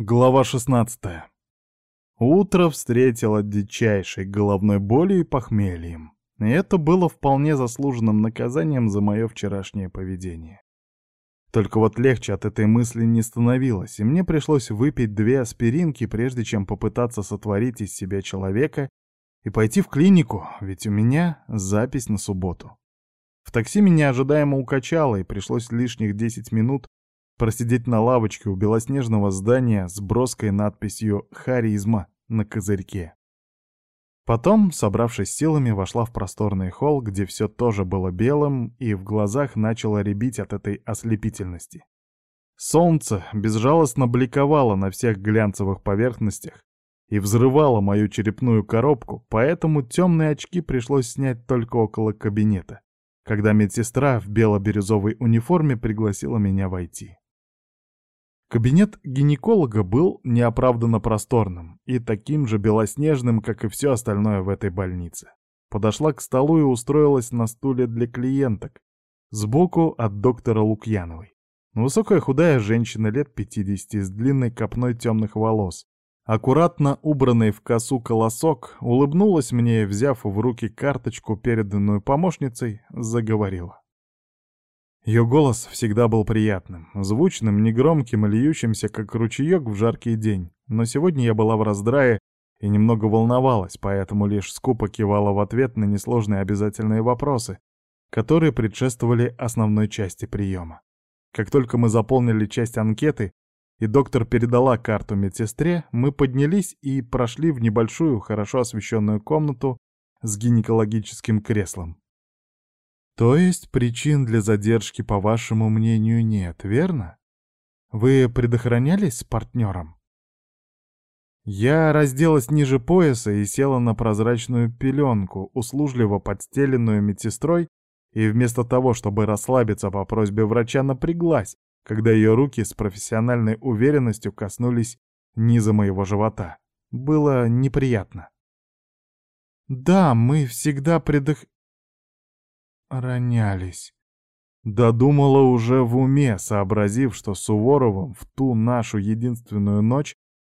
Глава 16. Утро встретило дичайшей головной болью и похмельем. И это было вполне заслуженным наказанием за мое вчерашнее поведение. Только вот легче от этой мысли не становилось, и мне пришлось выпить две аспиринки, прежде чем попытаться сотворить из себя человека и пойти в клинику, ведь у меня запись на субботу. В такси меня ожидаемо укачало, и пришлось лишних 10 минут просидеть на лавочке у белоснежного здания с броской надписью «Харизма» на козырьке. Потом, собравшись силами, вошла в просторный холл, где все тоже было белым, и в глазах начало рябить от этой ослепительности. Солнце безжалостно бликовало на всех глянцевых поверхностях и взрывало мою черепную коробку, поэтому темные очки пришлось снять только около кабинета, когда медсестра в бело-бирюзовой униформе пригласила меня войти. Кабинет гинеколога был неоправданно просторным и таким же белоснежным, как и все остальное в этой больнице. Подошла к столу и устроилась на стуле для клиенток, сбоку от доктора Лукьяновой. Высокая худая женщина лет 50 с длинной копной темных волос, аккуратно убранный в косу колосок, улыбнулась мне взяв в руки карточку, переданную помощницей, заговорила. Ее голос всегда был приятным, звучным, негромким и льющимся, как ручеек в жаркий день. Но сегодня я была в раздрае и немного волновалась, поэтому лишь скупо кивала в ответ на несложные обязательные вопросы, которые предшествовали основной части приема. Как только мы заполнили часть анкеты, и доктор передала карту медсестре, мы поднялись и прошли в небольшую, хорошо освещенную комнату с гинекологическим креслом. То есть причин для задержки, по вашему мнению, нет, верно? Вы предохранялись с партнером? Я разделась ниже пояса и села на прозрачную пеленку, услужливо подстеленную медсестрой, и вместо того, чтобы расслабиться по просьбе врача, напряглась, когда ее руки с профессиональной уверенностью коснулись низа моего живота. Было неприятно. «Да, мы всегда предох ронялись. Додумала уже в уме, сообразив, что с Суворовым в ту нашу единственную ночь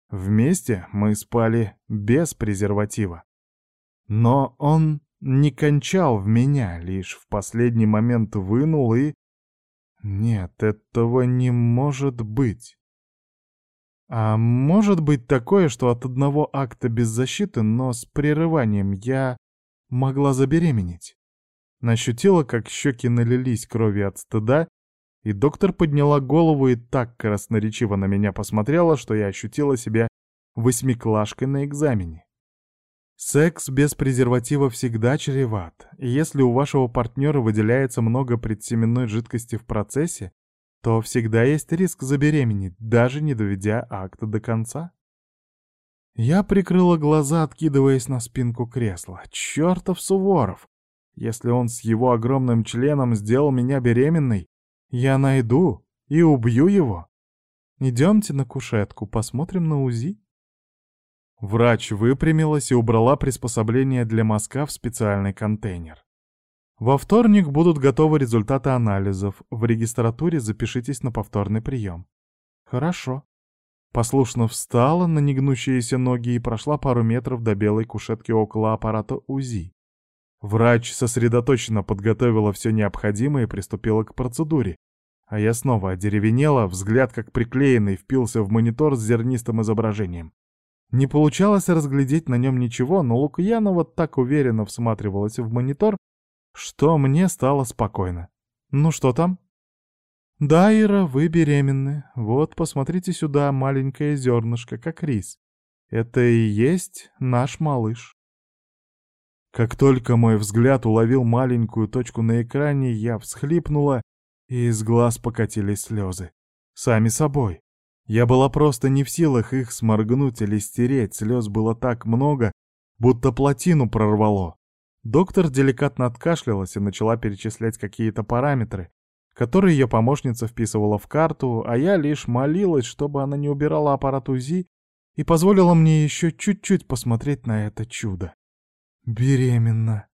вместе мы спали без презерватива. Но он не кончал в меня, лишь в последний момент вынул и... Нет, этого не может быть. А может быть такое, что от одного акта без защиты, но с прерыванием я могла забеременеть? Ощутила, как щеки налились кровью от стыда, и доктор подняла голову и так красноречиво на меня посмотрела, что я ощутила себя восьмиклашкой на экзамене. Секс без презерватива всегда чреват, и если у вашего партнера выделяется много предсеменной жидкости в процессе, то всегда есть риск забеременеть, даже не доведя акта до конца. Я прикрыла глаза, откидываясь на спинку кресла. Чёртов Суворов! Если он с его огромным членом сделал меня беременной, я найду и убью его. Идемте на кушетку, посмотрим на УЗИ. Врач выпрямилась и убрала приспособление для мазка в специальный контейнер. Во вторник будут готовы результаты анализов. В регистратуре запишитесь на повторный прием. Хорошо. Послушно встала на негнущиеся ноги и прошла пару метров до белой кушетки около аппарата УЗИ. Врач сосредоточенно подготовила все необходимое и приступила к процедуре. А я снова одеревенела, взгляд как приклеенный впился в монитор с зернистым изображением. Не получалось разглядеть на нем ничего, но Лукьянова так уверенно всматривалась в монитор, что мне стало спокойно. «Ну что там?» «Да, Ира, вы беременны. Вот, посмотрите сюда, маленькое зернышко, как рис. Это и есть наш малыш». Как только мой взгляд уловил маленькую точку на экране, я всхлипнула, и из глаз покатились слезы. Сами собой. Я была просто не в силах их сморгнуть или стереть, слез было так много, будто плотину прорвало. Доктор деликатно откашлялась и начала перечислять какие-то параметры, которые ее помощница вписывала в карту, а я лишь молилась, чтобы она не убирала аппарат УЗИ и позволила мне еще чуть-чуть посмотреть на это чудо. Беременна.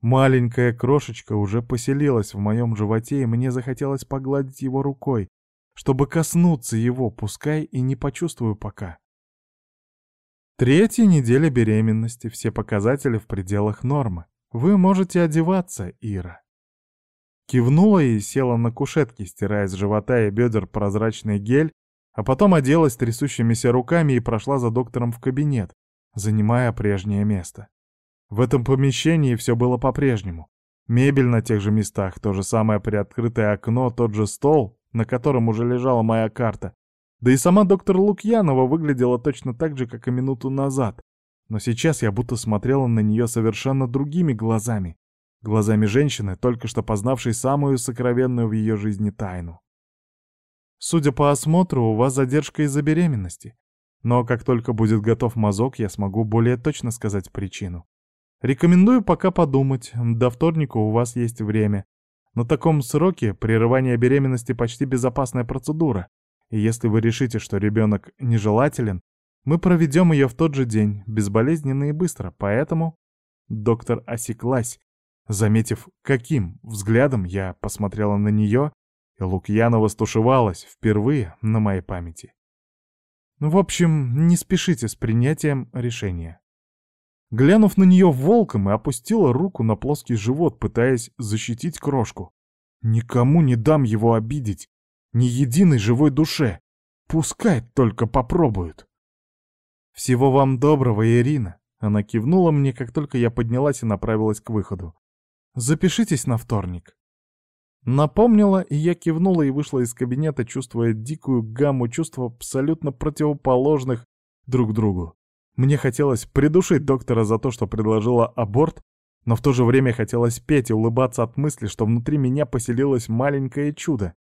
Маленькая крошечка уже поселилась в моем животе, и мне захотелось погладить его рукой, чтобы коснуться его, пускай и не почувствую пока. Третья неделя беременности, все показатели в пределах нормы. Вы можете одеваться, Ира. Кивнула и села на кушетке, стирая с живота и бедер прозрачный гель, а потом оделась трясущимися руками и прошла за доктором в кабинет, занимая прежнее место. В этом помещении все было по-прежнему. Мебель на тех же местах, то же самое приоткрытое окно, тот же стол, на котором уже лежала моя карта. Да и сама доктор Лукьянова выглядела точно так же, как и минуту назад. Но сейчас я будто смотрела на нее совершенно другими глазами. Глазами женщины, только что познавшей самую сокровенную в ее жизни тайну. Судя по осмотру, у вас задержка из-за беременности. Но как только будет готов мазок, я смогу более точно сказать причину. Рекомендую пока подумать, до вторника у вас есть время. На таком сроке прерывание беременности почти безопасная процедура, и если вы решите, что ребенок нежелателен, мы проведем ее в тот же день, безболезненно и быстро, поэтому... Доктор осеклась, заметив, каким взглядом я посмотрела на нее, и Лукьянова стушевалась впервые на моей памяти. В общем, не спешите с принятием решения. Глянув на нее волком и опустила руку на плоский живот, пытаясь защитить крошку. Никому не дам его обидеть, ни единой живой душе. Пускай только попробуют. Всего вам доброго, Ирина. Она кивнула мне, как только я поднялась и направилась к выходу. Запишитесь на вторник. Напомнила, и я кивнула и вышла из кабинета, чувствуя дикую гамму чувств абсолютно противоположных друг другу. Мне хотелось придушить доктора за то, что предложила аборт, но в то же время хотелось петь и улыбаться от мысли, что внутри меня поселилось маленькое чудо.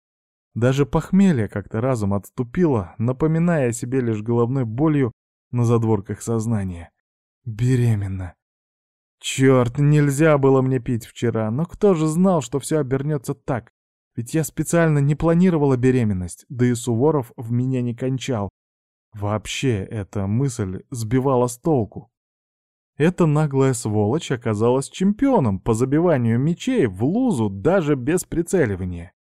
Даже похмелье как-то разум отступило, напоминая о себе лишь головной болью на задворках сознания. Беременна. Черт, нельзя было мне пить вчера, но кто же знал, что все обернется так? Ведь я специально не планировала беременность, да и Суворов в меня не кончал, Вообще, эта мысль сбивала с толку. Эта наглая сволочь оказалась чемпионом по забиванию мячей в лузу даже без прицеливания.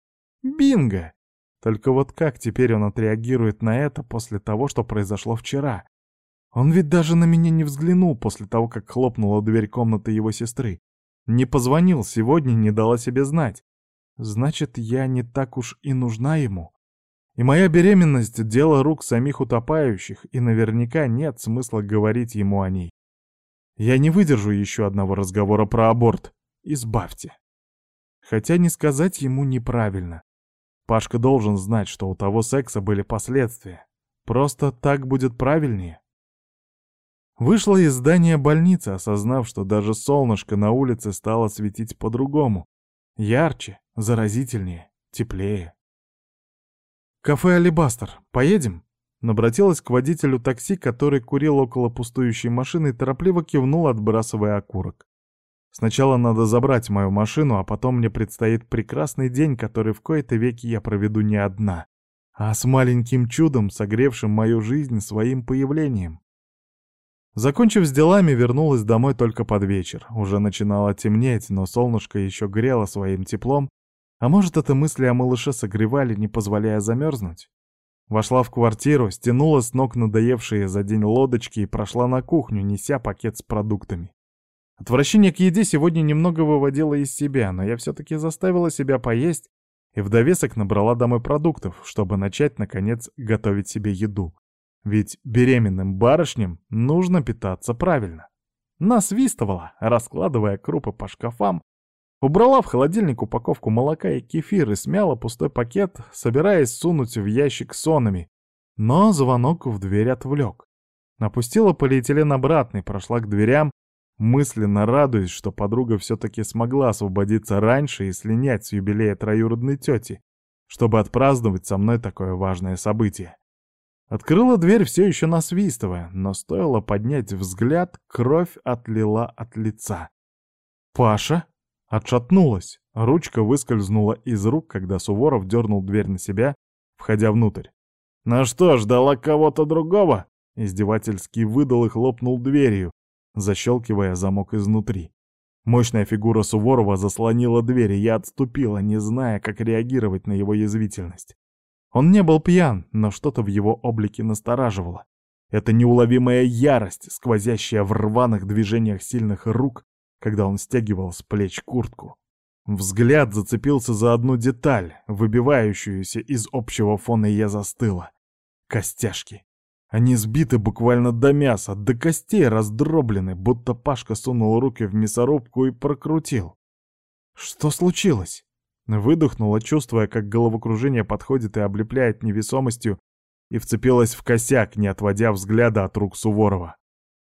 Бинго! Только вот как теперь он отреагирует на это после того, что произошло вчера? Он ведь даже на меня не взглянул после того, как хлопнула дверь комнаты его сестры. Не позвонил сегодня, не дал о себе знать. Значит, я не так уж и нужна ему. И моя беременность — дело рук самих утопающих, и наверняка нет смысла говорить ему о ней. Я не выдержу еще одного разговора про аборт. Избавьте. Хотя не сказать ему неправильно. Пашка должен знать, что у того секса были последствия. Просто так будет правильнее. Вышла из здания больницы, осознав, что даже солнышко на улице стало светить по-другому. Ярче, заразительнее, теплее. «Кафе «Алибастер». Поедем?» Обратилась к водителю такси, который курил около пустующей машины и торопливо кивнул, отбрасывая окурок. «Сначала надо забрать мою машину, а потом мне предстоит прекрасный день, который в кои-то веки я проведу не одна, а с маленьким чудом, согревшим мою жизнь своим появлением». Закончив с делами, вернулась домой только под вечер. Уже начинало темнеть, но солнышко еще грело своим теплом, а может, это мысли о малыше согревали, не позволяя замерзнуть? Вошла в квартиру, стянула с ног надоевшие за день лодочки и прошла на кухню, неся пакет с продуктами. Отвращение к еде сегодня немного выводило из себя, но я все-таки заставила себя поесть и в довесок набрала домой продуктов, чтобы начать, наконец, готовить себе еду. Ведь беременным барышням нужно питаться правильно. Насвистывала, раскладывая крупы по шкафам, Убрала в холодильник упаковку молока и кефир и смяла пустой пакет, собираясь сунуть в ящик сонами. Но звонок в дверь отвлек. Напустила полиэтилен обратно и прошла к дверям, мысленно радуясь, что подруга все-таки смогла освободиться раньше и слинять с юбилея троюродной тети, чтобы отпраздновать со мной такое важное событие. Открыла дверь все еще насвистывая, но стоило поднять взгляд, кровь отлила от лица. «Паша?» Отшатнулась. Ручка выскользнула из рук, когда Суворов дернул дверь на себя, входя внутрь. «Ну что, ждала кого-то другого?» Издевательски выдал и хлопнул дверью, защелкивая замок изнутри. Мощная фигура Суворова заслонила дверь, и я отступила, не зная, как реагировать на его язвительность. Он не был пьян, но что-то в его облике настораживало. Это неуловимая ярость, сквозящая в рваных движениях сильных рук, когда он стягивал с плеч куртку. Взгляд зацепился за одну деталь, выбивающуюся из общего фона, и я застыла. Костяшки. Они сбиты буквально до мяса, до костей раздроблены, будто Пашка сунул руки в мясорубку и прокрутил. Что случилось? Выдохнула, чувствуя, как головокружение подходит и облепляет невесомостью, и вцепилась в косяк, не отводя взгляда от рук Суворова.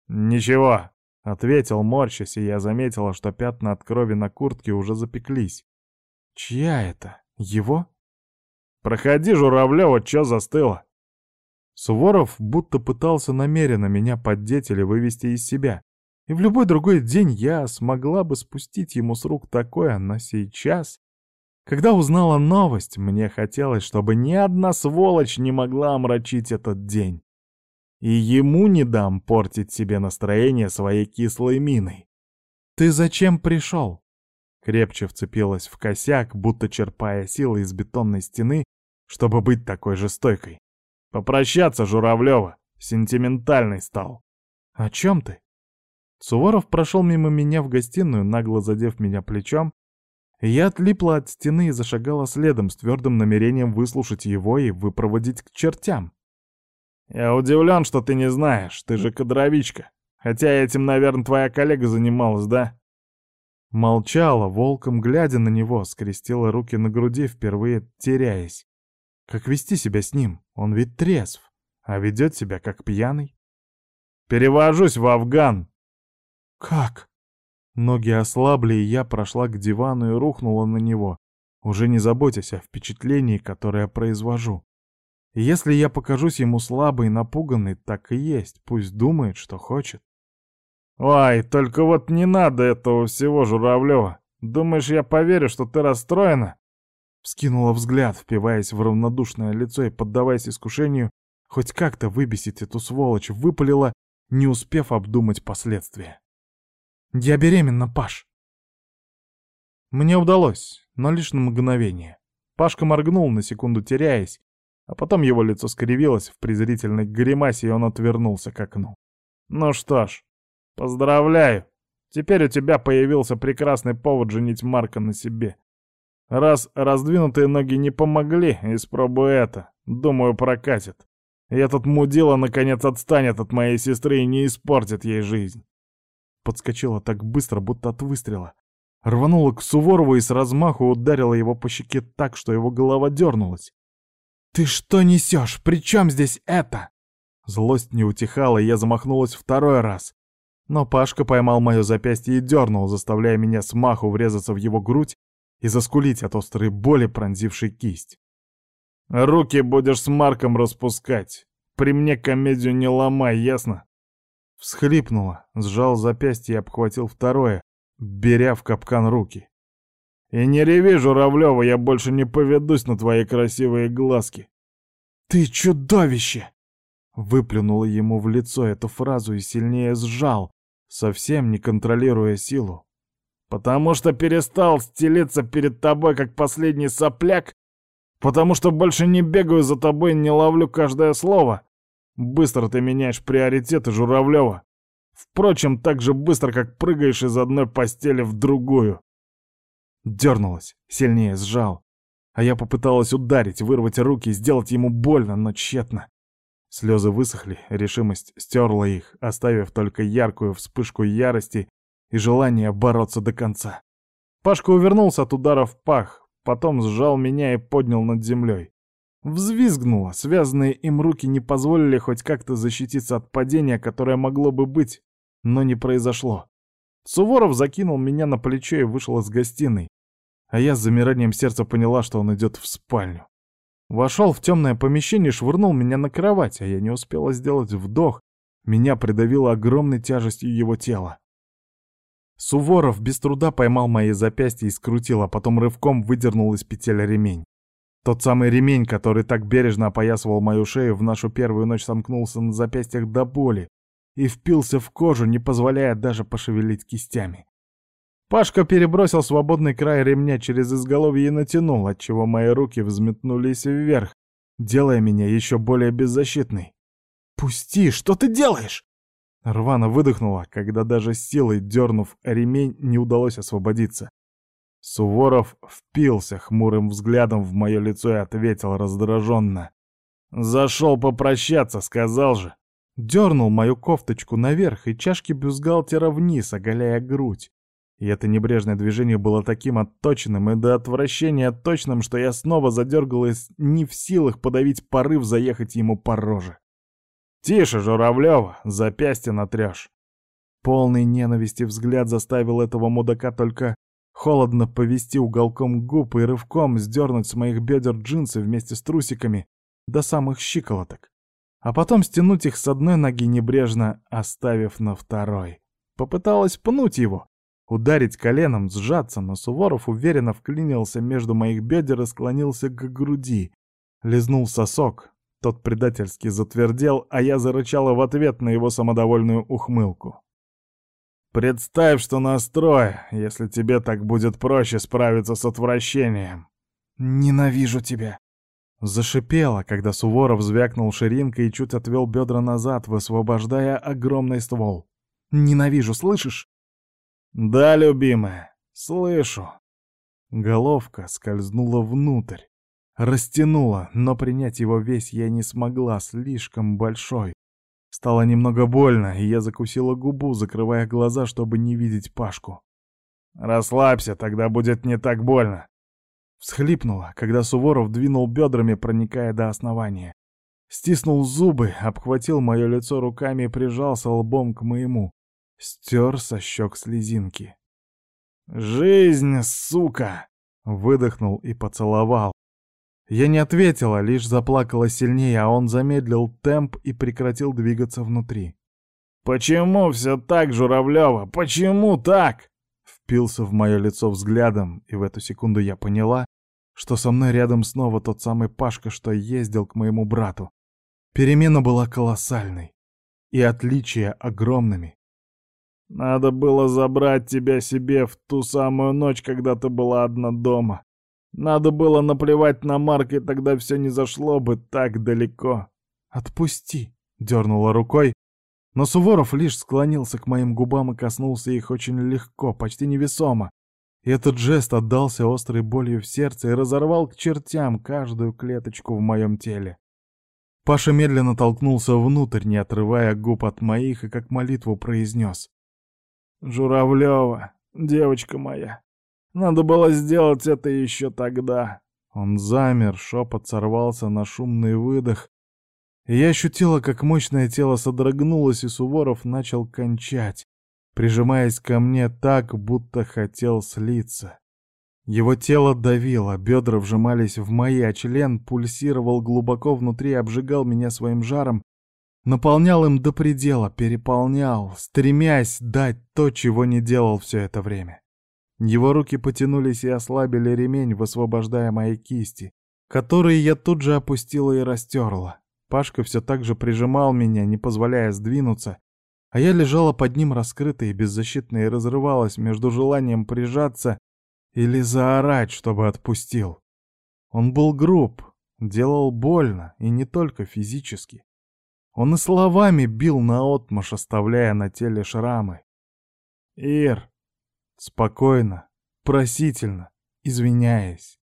«Ничего», — ответил, морщась, и я заметила, что пятна от крови на куртке уже запеклись. «Чья это? Его?» «Проходи, Журавлёва, чё застыло?» Суворов будто пытался намеренно меня поддеть или вывести из себя. И в любой другой день я смогла бы спустить ему с рук такое, но сейчас... Когда узнала новость, мне хотелось, чтобы ни одна сволочь не могла омрачить этот день. И ему не дам портить себе настроение своей кислой миной. «Ты зачем пришел?» Крепче вцепилась в косяк, будто черпая силы из бетонной стены, чтобы быть такой же стойкой. «Попрощаться, Журавлева! Сентиментальный стал!» «О чем ты?» Суворов прошел мимо меня в гостиную, нагло задев меня плечом, я отлипла от стены и зашагала следом с твердым намерением выслушать его и выпроводить к чертям. «Я удивлен, что ты не знаешь, ты же кадровичка. Хотя этим, наверное, твоя коллега занималась, да?» Молчала, волком глядя на него, скрестила руки на груди, впервые теряясь. Как вести себя с ним? Он ведь трезв, а ведет себя как пьяный. «Перевожусь в Афган!» «Как?» Ноги ослабли, и я прошла к дивану и рухнула на него, уже не заботясь о впечатлении, которое произвожу. Если я покажусь ему слабой и напуганной, так и есть, пусть думает, что хочет. «Ой, только вот не надо этого всего, Журавлева. Думаешь, я поверю, что ты расстроена?» Вскинула взгляд, впиваясь в равнодушное лицо и поддаваясь искушению хоть как-то выбесить эту сволочь, выпалила, не успев обдумать последствия. «Я беременна, Паш!» Мне удалось, но лишь на мгновение. Пашка моргнул, на секунду теряясь, а потом его лицо скривилось в презрительной гримасе, и он отвернулся к окну. «Ну что ж, поздравляю! Теперь у тебя появился прекрасный повод женить Марка на себе. Раз раздвинутые ноги не помогли, испробуй это. Думаю, прокатит. И этот мудила наконец отстанет от моей сестры и не испортит ей жизнь подскочила так быстро, будто от выстрела. Рванула к Суворову и с размаху ударила его по щеке так, что его голова дернулась. «Ты что несешь? При чем здесь это?» Злость не утихала, и я замахнулась второй раз. Но Пашка поймал мое запястье и дернул, заставляя меня с маху врезаться в его грудь и заскулить от острой боли, пронзившей кисть. «Руки будешь с Марком распускать. При мне комедию не ломай, ясно?» Всхлипнула, сжал запястье и обхватил второе, беря в капкан руки. «И не реви, Журавлёва, я больше не поведусь на твои красивые глазки!» «Ты чудовище!» Выплюнула ему в лицо эту фразу и сильнее сжал, совсем не контролируя силу. «Потому что перестал стелиться перед тобой, как последний сопляк? Потому что больше не бегаю за тобой и не ловлю каждое слово? Быстро ты меняешь приоритеты, Журавлева. Впрочем, так же быстро, как прыгаешь из одной постели в другую. Дернулась, сильнее сжал. А я попыталась ударить, вырвать руки, сделать ему больно, но тщетно. Слезы высохли, решимость стерла их, оставив только яркую вспышку ярости и желание бороться до конца. Пашка увернулся от удара в пах, потом сжал меня и поднял над землей. Взвизгнула, связанные им руки не позволили хоть как-то защититься от падения, которое могло бы быть, но не произошло. Суворов закинул меня на плечо и вышел из гостиной, а я с замиранием сердца поняла, что он идет в спальню. Вошел в темное помещение и швырнул меня на кровать, а я не успела сделать вдох, меня придавило огромной тяжестью его тела. Суворов без труда поймал мои запястья и скрутил, а потом рывком выдернул из петель ремень. Тот самый ремень, который так бережно опоясывал мою шею, в нашу первую ночь сомкнулся на запястьях до боли и впился в кожу, не позволяя даже пошевелить кистями. Пашка перебросил свободный край ремня через изголовье и натянул, отчего мои руки взметнулись вверх, делая меня еще более беззащитной. «Пусти! Что ты делаешь?» Рвана выдохнула, когда даже силой дернув ремень, не удалось освободиться. Суворов впился хмурым взглядом в мое лицо и ответил раздраженно. «Зашел попрощаться, сказал же!» Дернул мою кофточку наверх и чашки бюстгальтера вниз, оголяя грудь. И это небрежное движение было таким отточенным и до отвращения точным, что я снова задергалась, не в силах подавить порыв заехать ему по роже. «Тише, Журавлева, запястье натрешь!» Полный ненависти взгляд заставил этого мудака только холодно повести уголком губ и рывком сдернуть с моих бедер джинсы вместе с трусиками до самых щиколоток, а потом стянуть их с одной ноги небрежно, оставив на второй. Попыталась пнуть его, ударить коленом, сжаться, но Суворов уверенно вклинился между моих бедер и склонился к груди. Лизнул сосок, тот предательски затвердел, а я зарычала в ответ на его самодовольную ухмылку. «Представь, что настрой, если тебе так будет проще справиться с отвращением». «Ненавижу тебя!» Зашипела, когда Суворов звякнул ширинкой и чуть отвел бедра назад, высвобождая огромный ствол. «Ненавижу, слышишь?» «Да, любимая, слышу». Головка скользнула внутрь, растянула, но принять его весь я не смогла, слишком большой. Стало немного больно, и я закусила губу, закрывая глаза, чтобы не видеть Пашку. «Расслабься, тогда будет не так больно». Всхлипнула, когда Суворов двинул бедрами, проникая до основания. Стиснул зубы, обхватил мое лицо руками и прижался лбом к моему. Стер со щек слезинки. «Жизнь, сука!» — выдохнул и поцеловал. Я не ответила, лишь заплакала сильнее, а он замедлил темп и прекратил двигаться внутри. «Почему все так, Журавлева? Почему так?» Впился в мое лицо взглядом, и в эту секунду я поняла, что со мной рядом снова тот самый Пашка, что ездил к моему брату. Перемена была колоссальной, и отличия огромными. Надо было забрать тебя себе в ту самую ночь, когда ты была одна дома. Надо было наплевать на Марк, и тогда все не зашло бы так далеко. «Отпусти!» — дернула рукой, но Суворов лишь склонился к моим губам и коснулся их очень легко, почти невесомо. И этот жест отдался острой болью в сердце и разорвал к чертям каждую клеточку в моем теле. Паша медленно толкнулся внутрь, не отрывая губ от моих, и как молитву произнес. Журавлева, девочка моя, надо было сделать это еще тогда. Он замер, шепот сорвался на шумный выдох, и я ощутила, как мощное тело содрогнулось, и Суворов начал кончать, прижимаясь ко мне так, будто хотел слиться. Его тело давило, бедра вжимались в мои, а член пульсировал глубоко внутри обжигал меня своим жаром, Наполнял им до предела, переполнял, стремясь дать то, чего не делал все это время. Его руки потянулись и ослабили ремень, высвобождая мои кисти, которые я тут же опустила и растерла. Пашка все так же прижимал меня, не позволяя сдвинуться, а я лежала под ним раскрытая и беззащитная и разрывалась между желанием прижаться или заорать, чтобы отпустил. Он был груб, делал больно, и не только физически. Он и словами бил наотмашь, оставляя на теле шрамы. «Ир!» Спокойно, просительно, извиняясь.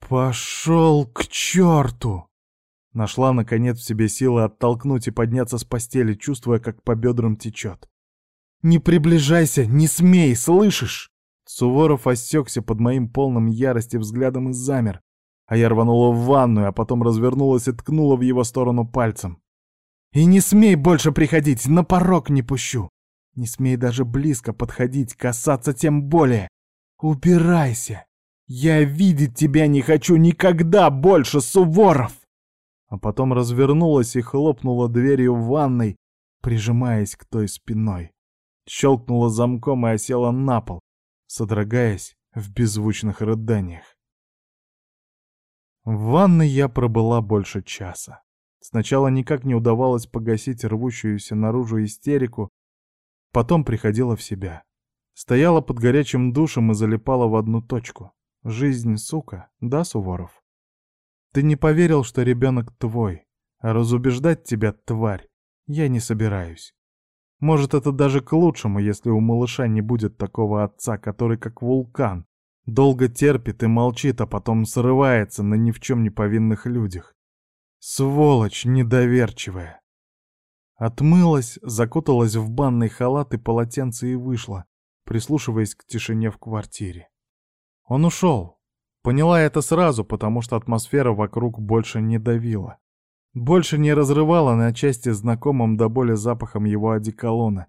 «Пошел к черту!» Нашла, наконец, в себе силы оттолкнуть и подняться с постели, чувствуя, как по бедрам течет. «Не приближайся, не смей, слышишь?» Суворов осекся под моим полным ярости взглядом и замер, а я рванула в ванную, а потом развернулась и ткнула в его сторону пальцем. И не смей больше приходить, на порог не пущу. Не смей даже близко подходить, касаться тем более. Убирайся. Я видеть тебя не хочу никогда больше, Суворов!» А потом развернулась и хлопнула дверью в ванной, прижимаясь к той спиной. Щелкнула замком и осела на пол, содрогаясь в беззвучных рыданиях. В ванной я пробыла больше часа. Сначала никак не удавалось погасить рвущуюся наружу истерику, потом приходила в себя. Стояла под горячим душем и залипала в одну точку. Жизнь, сука, да, Суворов? Ты не поверил, что ребенок твой, а разубеждать тебя, тварь, я не собираюсь. Может, это даже к лучшему, если у малыша не будет такого отца, который как вулкан, долго терпит и молчит, а потом срывается на ни в чем не повинных людях. Сволочь недоверчивая. Отмылась, закуталась в банный халат и полотенце и вышла, прислушиваясь к тишине в квартире. Он ушел, Поняла это сразу, потому что атмосфера вокруг больше не давила. Больше не разрывала на части знакомым до боли запахом его одеколона.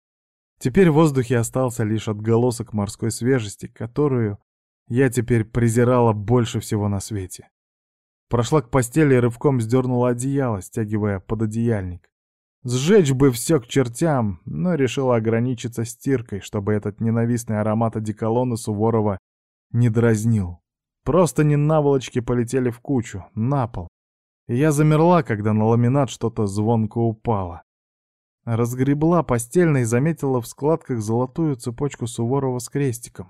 Теперь в воздухе остался лишь отголосок морской свежести, которую я теперь презирала больше всего на свете. Прошла к постели и рывком сдернула одеяло, стягивая под одеяльник. Сжечь бы все к чертям, но решила ограничиться стиркой, чтобы этот ненавистный аромат одеколона Суворова не дразнил. Просто не наволочки полетели в кучу, на пол. И я замерла, когда на ламинат что-то звонко упало. Разгребла постельно и заметила в складках золотую цепочку Суворова с крестиком.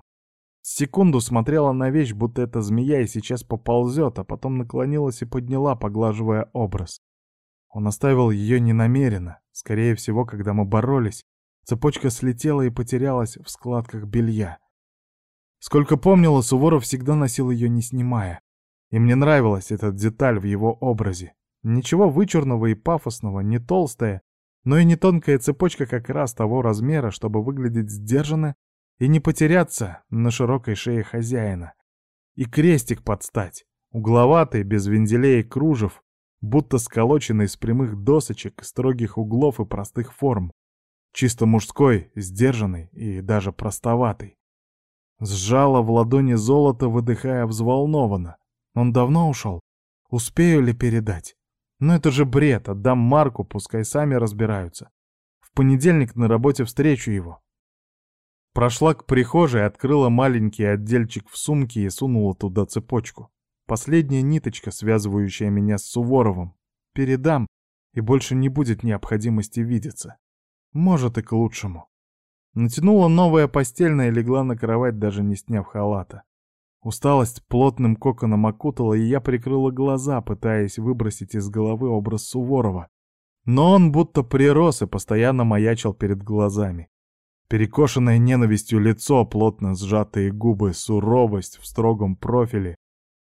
Секунду смотрела на вещь, будто это змея и сейчас поползет, а потом наклонилась и подняла, поглаживая образ. Он оставил ее ненамеренно. Скорее всего, когда мы боролись, цепочка слетела и потерялась в складках белья. Сколько помнила, Суворов всегда носил ее не снимая. И мне нравилась эта деталь в его образе. Ничего вычурного и пафосного, не толстая, но и не тонкая цепочка как раз того размера, чтобы выглядеть сдержанно и не потеряться на широкой шее хозяина. И крестик подстать, угловатый, без венделей и кружев, будто сколоченный из прямых досочек, строгих углов и простых форм. Чисто мужской, сдержанный и даже простоватый. Сжала в ладони золото, выдыхая взволнованно. Он давно ушел? Успею ли передать? Ну это же бред, отдам Марку, пускай сами разбираются. В понедельник на работе встречу его. Прошла к прихожей, открыла маленький отдельчик в сумке и сунула туда цепочку. Последняя ниточка, связывающая меня с Суворовым. Передам, и больше не будет необходимости видеться. Может и к лучшему. Натянула новое постельное и легла на кровать, даже не сняв халата. Усталость плотным коконом окутала, и я прикрыла глаза, пытаясь выбросить из головы образ Суворова. Но он будто прирос и постоянно маячил перед глазами. Перекошенное ненавистью лицо, плотно сжатые губы, суровость в строгом профиле.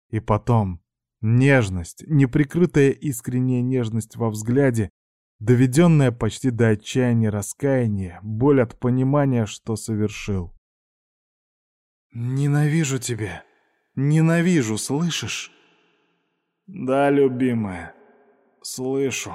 И потом нежность, неприкрытая искренняя нежность во взгляде, доведенное почти до отчаяния раскаяния, боль от понимания, что совершил. «Ненавижу тебя. Ненавижу, слышишь?» «Да, любимая, слышу».